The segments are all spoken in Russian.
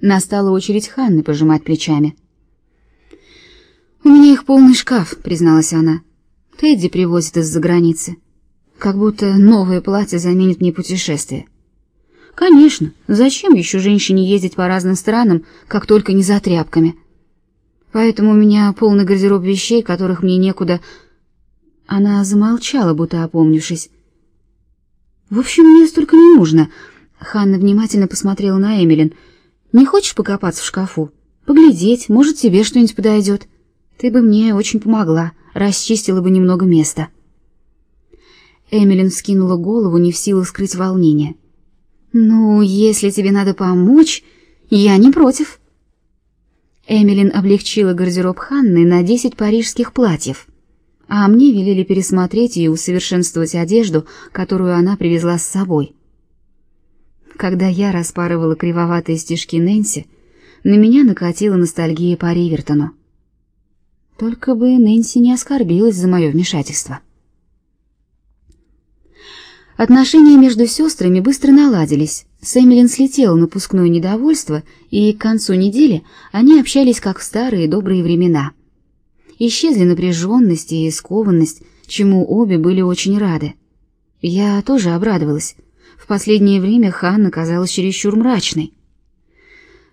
Настала очередь Ханны пожимать плечами. «У меня их полный шкаф», — призналась она. «Тедди привозит из-за границы. Как будто новое платье заменит мне путешествие». «Конечно, зачем еще женщине ездить по разным странам, как только не за тряпками?» Поэтому у меня полный гардероб вещей, которых мне некуда. Она замолчала, будто опомнившись. В общем, мне столько не нужно. Ханна внимательно посмотрела на Эмилин. Не хочешь покопаться в шкафу? Поглядеть, может, тебе что-нибудь подойдет. Ты бы мне очень помогла, расчистила бы немного места. Эмилин вскинула голову, не в силах скрыть волнение. Ну, если тебе надо помочь, я не против. Эмилин облегчила гардероб Ханны на десять парижских платьев, а мне велели пересмотреть и усовершенствовать одежду, которую она привезла с собой. Когда я распарывала кривоватые стежки Нэнси, на меня накатила ностальгия по Ривертону. Только бы Нэнси не оскорбилась за мое вмешательство. Отношения между сестрами быстро наладились. С Эмилин слетело напускное недовольство, и к концу недели они общались как в старые добрые времена. Исчезли напряженность и скованность, чему обе были очень рады. Я тоже обрадовалась. В последнее время Ханна казалась чересчур мрачной.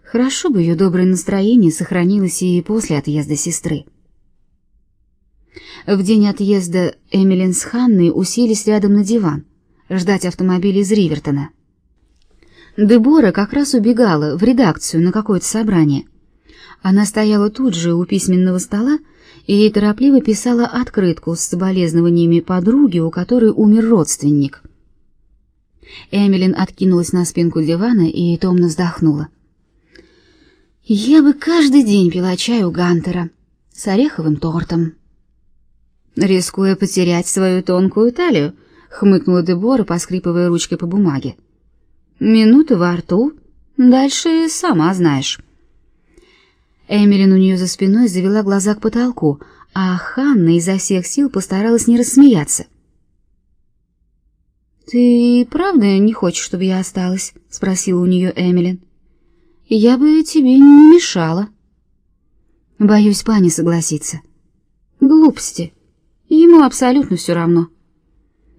Хорошо бы ее доброе настроение сохранилось и после отъезда сестры. В день отъезда Эмилин с Ханной уселись рядом на диван ждать автомобиль из Ривертона. Дебора как раз убегала в редакцию на какое-то собрание. Она стояла тут же у письменного стола и торопливо писала открытку с соболезнованиями подруги, у которой умер родственник. Эмилин откинулась на спинку дивана и томно вздохнула. «Я бы каждый день пила чай у Гантера с ореховым тортом». «Рискуя потерять свою тонкую талию», хмыкнула Дебора, поскрипывая ручкой по бумаге. Минута во рту, дальше сама знаешь. Эмилин у нее за спиной завела глаза к потолку, а Ханна изо всех сил постаралась не рассмеяться. Ты правда не хочешь, чтобы я осталась? спросила у нее Эмилин. Я бы тебе не мешала. Боюсь, пани согласится. Глупости. Ему абсолютно все равно.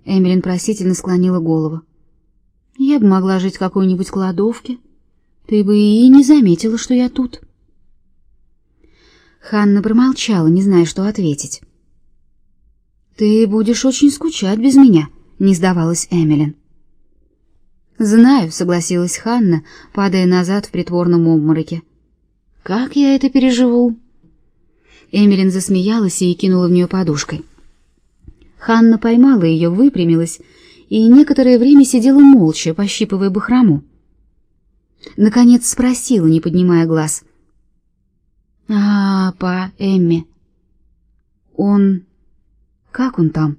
Эмилин просительно склонила голову. Я бы могла жить в какой-нибудь кладовке. Ты бы и не заметила, что я тут. Ханна промолчала, не зная, что ответить. Ты будешь очень скучать без меня, не сдавалась Эмилин. Знаю, согласилась Ханна, падая назад в притворном обмороке. Как я это переживу? Эмилин засмеялась и кинула в нее подушкой. Ханна поймала ее, выпрямилась и некоторое время сидела молча, пощипывая бахрому. Наконец спросила, не поднимая глаз: "А, по Эмми. Он как он там?"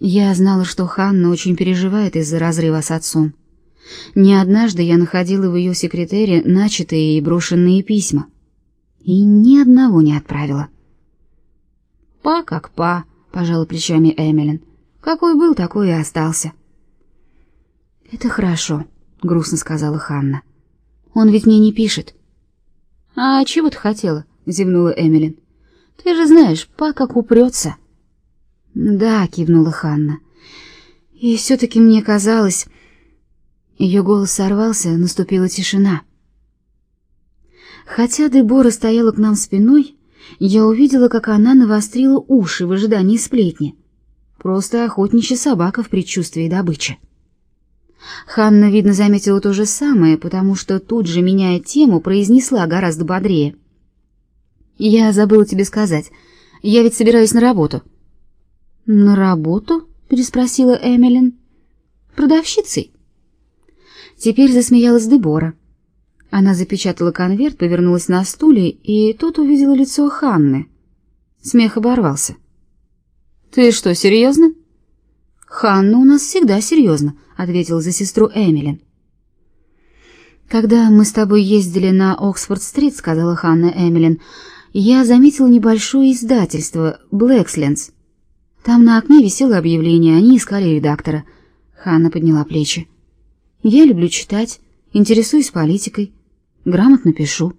Я знала, что Ханна очень переживает из-за разрыва с отцом. Не однажды я находила в ее секретаре начатые и брошенные письма, и ни одного не отправила. Па как па, пожала плечами Эмилин. Какой был, такой и остался. Это хорошо, грустно сказала Ханна. Он ведь мне не пишет. А чего ты хотела? зевнула Эмилин. Ты же знаешь, па как упрется. Да, кивнула Ханна. И все таки мне казалось, ее голос сорвался, наступила тишина. Хотя Дебора стояла к нам спиной, я увидела, как она навострила уши в ожидании сплетни. Просто охотничья собака в предчувствии добычи. Ханна, видно, заметила то же самое, потому что тут же, меняя тему, произнесла гораздо бодрее. «Я забыла тебе сказать. Я ведь собираюсь на работу». «На работу?» — переспросила Эмилин. «Продавщицей?» Теперь засмеялась Дебора. Она запечатала конверт, повернулась на стуле, и тут увидела лицо Ханны. Смех оборвался. «Ты что, серьезно?» «Ханна у нас всегда серьезно», — ответила за сестру Эмилин. «Когда мы с тобой ездили на Оксфорд-стрит», — сказала Ханна Эмилин, — «я заметила небольшое издательство «Блэксленс». Там на окне висело объявление, они искали редактора». Ханна подняла плечи. «Я люблю читать интересуюсь политикой, грамотно пишу.